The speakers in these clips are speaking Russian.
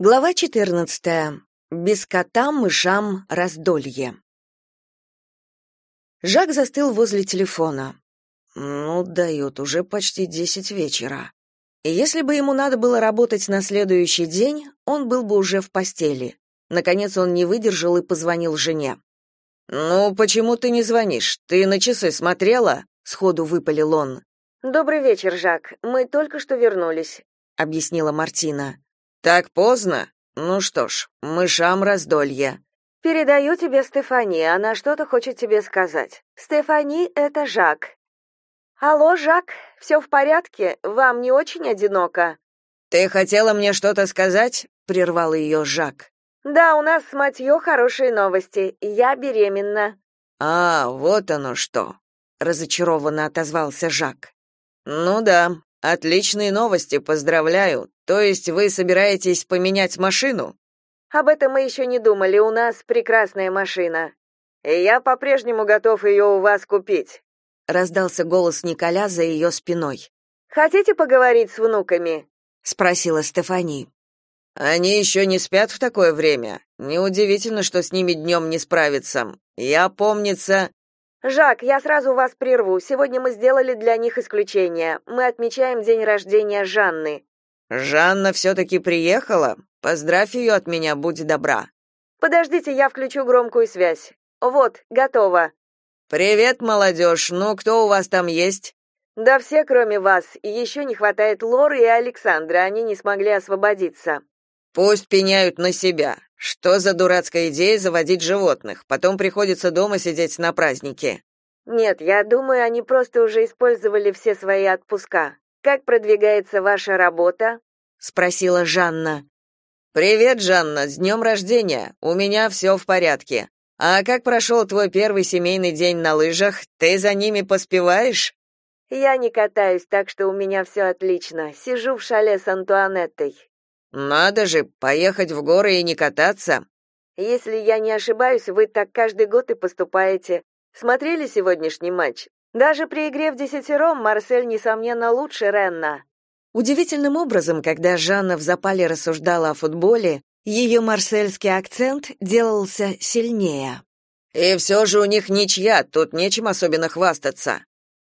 Глава 14. Без кота мышам раздолье. Жак застыл возле телефона. Ну, дает, уже почти десять вечера. И если бы ему надо было работать на следующий день, он был бы уже в постели. Наконец он не выдержал и позвонил жене. «Ну, почему ты не звонишь? Ты на часы смотрела?» — сходу выпалил он. «Добрый вечер, Жак. Мы только что вернулись», — объяснила Мартина. Так поздно? Ну что ж, мышам раздолье. Передаю тебе Стефани, она что-то хочет тебе сказать. Стефани это Жак. Алло, Жак, все в порядке? Вам не очень одиноко? Ты хотела мне что-то сказать? прервал ее Жак. Да, у нас с Матьё хорошие новости. Я беременна. А, вот оно что, разочарованно отозвался Жак. Ну да, отличные новости, поздравляю. То есть вы собираетесь поменять машину? Об этом мы еще не думали. У нас прекрасная машина. И я по-прежнему готов ее у вас купить. Раздался голос Николя за ее спиной. Хотите поговорить с внуками? спросила Стефани. Они еще не спят в такое время. Неудивительно, что с ними днем не справиться. Я, помнится, Жак, я сразу вас прерву. Сегодня мы сделали для них исключение. Мы отмечаем день рождения Жанны. Жанна все-таки приехала? Поздравь ее от меня, будь добра. Подождите, я включу громкую связь. Вот, готово. Привет, молодежь. Ну, кто у вас там есть? Да все, кроме вас. Еще не хватает Лоры и Александра, они не смогли освободиться. Пусть пеняют на себя. Что за дурацкая идея заводить животных? Потом приходится дома сидеть на празднике. Нет, я думаю, они просто уже использовали все свои отпуска. Как продвигается ваша работа? спросила Жанна. Привет, Жанна, с днем рождения. У меня все в порядке. А как прошел твой первый семейный день на лыжах? Ты за ними поспеваешь? Я не катаюсь, так что у меня все отлично. Сижу в шале с Антуанеттой. Надо же, поехать в горы и не кататься. Если я не ошибаюсь, вы так каждый год и поступаете. Смотрели сегодняшний матч? Даже при игре в десятером Марсель, несомненно, лучше Ренна. Удивительным образом, когда Жанна в запале рассуждала о футболе, ее марсельский акцент делался сильнее. «И все же у них ничья, тут нечем особенно хвастаться».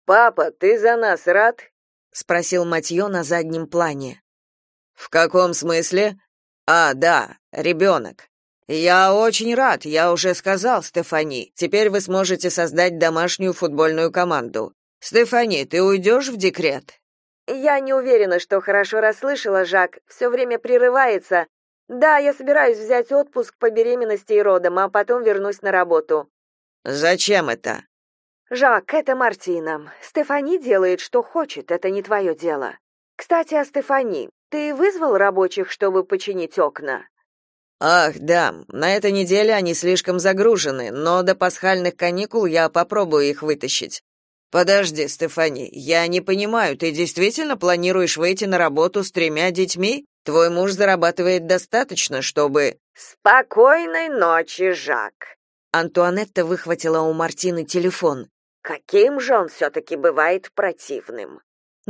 «Папа, ты за нас рад?» — спросил Матье на заднем плане. «В каком смысле?» «А, да, ребенок. Я очень рад, я уже сказал Стефани. Теперь вы сможете создать домашнюю футбольную команду. Стефани, ты уйдешь в декрет? Я не уверена, что хорошо расслышала, Жак. Все время прерывается. Да, я собираюсь взять отпуск по беременности и родам, а потом вернусь на работу. Зачем это? Жак, это Мартина. Стефани делает, что хочет, это не твое дело. Кстати, о Стефани. Ты вызвал рабочих, чтобы починить окна? Ах, да, на этой неделе они слишком загружены, но до пасхальных каникул я попробую их вытащить. Подожди, Стефани, я не понимаю, ты действительно планируешь выйти на работу с тремя детьми? Твой муж зарабатывает достаточно, чтобы Спокойной ночи, Жак. Антуанетта выхватила у Мартины телефон. Каким же он все-таки бывает противным.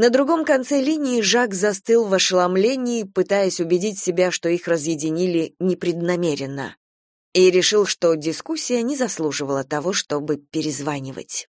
На другом конце линии Жак застыл в ошеломлении, пытаясь убедить себя, что их разъединили непреднамеренно, и решил, что дискуссия не заслуживала того, чтобы перезванивать.